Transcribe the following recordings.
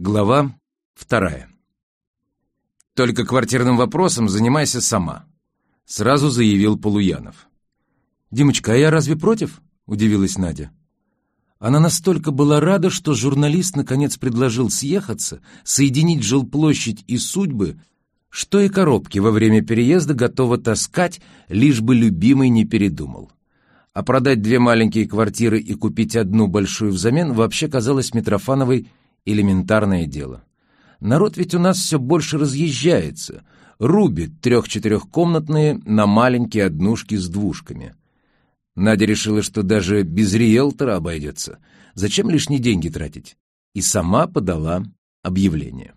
Глава вторая. «Только квартирным вопросом занимайся сама», — сразу заявил Полуянов. «Димочка, а я разве против?» — удивилась Надя. Она настолько была рада, что журналист наконец предложил съехаться, соединить жилплощадь и судьбы, что и коробки во время переезда готова таскать, лишь бы любимый не передумал. А продать две маленькие квартиры и купить одну большую взамен вообще казалось Митрофановой элементарное дело. Народ ведь у нас все больше разъезжается, рубит трех-четырехкомнатные на маленькие однушки с двушками. Надя решила, что даже без риэлтора обойдется. Зачем лишние деньги тратить? И сама подала объявление.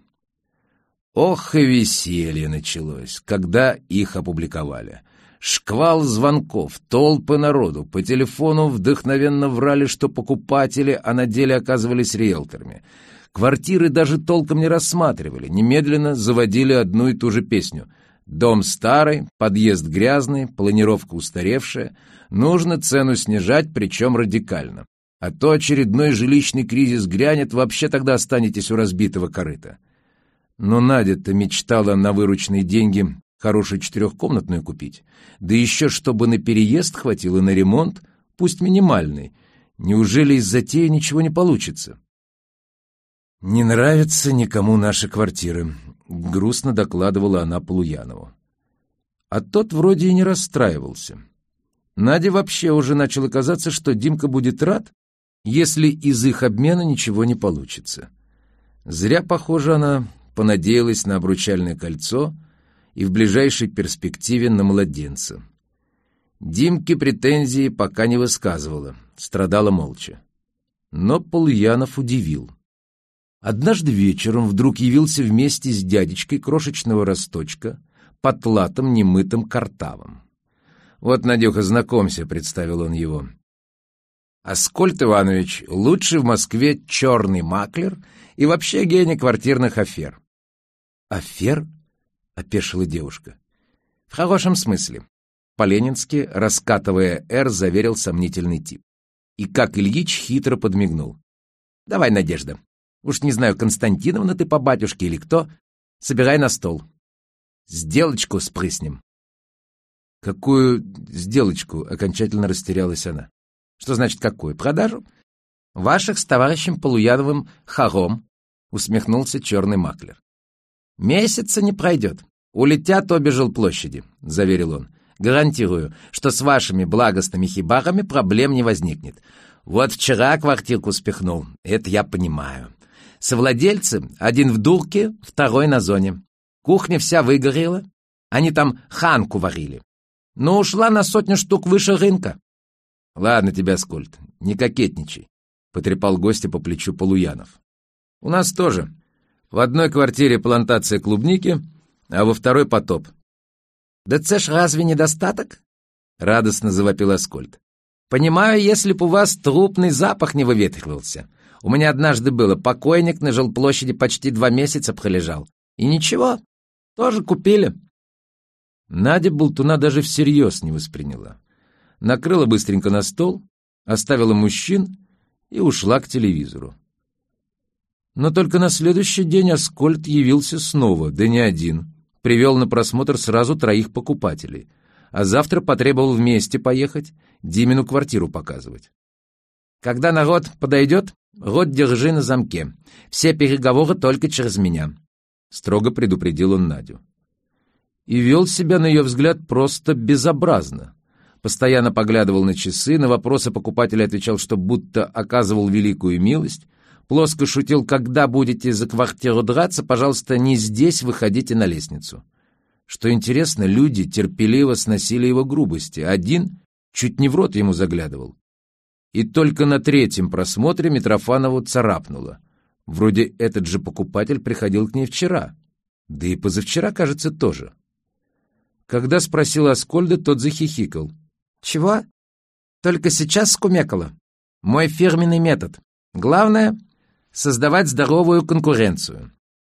Ох, и веселье началось, когда их опубликовали. Шквал звонков, толпы народу, по телефону вдохновенно врали, что покупатели, а на деле оказывались риэлторами — Квартиры даже толком не рассматривали, немедленно заводили одну и ту же песню. Дом старый, подъезд грязный, планировка устаревшая. Нужно цену снижать, причем радикально. А то очередной жилищный кризис грянет, вообще тогда останетесь у разбитого корыта. Но Надя-то мечтала на вырученные деньги хорошую четырехкомнатную купить. Да еще чтобы на переезд хватило на ремонт, пусть минимальный. Неужели из затеи ничего не получится? «Не нравятся никому наши квартиры», — грустно докладывала она Полуянову. А тот вроде и не расстраивался. Наде вообще уже начало казаться, что Димка будет рад, если из их обмена ничего не получится. Зря, похоже, она понадеялась на обручальное кольцо и в ближайшей перспективе на младенца. Димке претензии пока не высказывала, страдала молча. Но Полуянов удивил. Однажды вечером вдруг явился вместе с дядечкой крошечного росточка, потлатым немытым картавом. «Вот, Надюха, знакомься», — представил он его. «Аскольд Иванович, лучший в Москве черный маклер и вообще гений квартирных афер». «Афер?» — опешила девушка. «В хорошем смысле». По-ленински, раскатывая «Р», заверил сомнительный тип. И как Ильич хитро подмигнул. «Давай, Надежда, Уж не знаю, Константиновна ты по батюшке или кто. Собирай на стол. Сделочку спрыснем. Какую сделочку? Окончательно растерялась она. Что значит какую? Продажу? Ваших с товарищем Полуядовым хором, усмехнулся черный маклер. Месяца не пройдет. Улетят обе жилплощади, заверил он. Гарантирую, что с вашими благостными хибарами проблем не возникнет. Вот вчера квартирку спихнул, это я понимаю. Совладельцы, один в дурке, второй на зоне. Кухня вся выгорела. Они там ханку варили. Но ушла на сотню штук выше рынка. — Ладно тебя, Скольд, не кокетничай, — потрепал гостя по плечу Полуянов. — У нас тоже. В одной квартире плантация клубники, а во второй потоп. — Да це ж разве недостаток? — радостно завопил Аскольд. — Понимаю, если б у вас трупный запах не выветривался. У меня однажды было, покойник на жилплощади почти два месяца пролежал. И ничего, тоже купили. Надя болтуна даже всерьез не восприняла. Накрыла быстренько на стол, оставила мужчин и ушла к телевизору. Но только на следующий день Аскольд явился снова, да не один. Привел на просмотр сразу троих покупателей, а завтра потребовал вместе поехать, Димину квартиру показывать. Когда народ подойдет, рот держи на замке. Все переговоры только через меня», — строго предупредил он Надю. И вел себя, на ее взгляд, просто безобразно. Постоянно поглядывал на часы, на вопросы покупателя отвечал, что будто оказывал великую милость, плоско шутил, когда будете за квартиру драться, пожалуйста, не здесь, выходите на лестницу. Что интересно, люди терпеливо сносили его грубости. Один чуть не в рот ему заглядывал. И только на третьем просмотре Митрофанову царапнуло. Вроде этот же покупатель приходил к ней вчера. Да и позавчера, кажется, тоже. Когда спросил Аскольда, тот захихикал. «Чего? Только сейчас скумекала. Мой фирменный метод. Главное — создавать здоровую конкуренцию.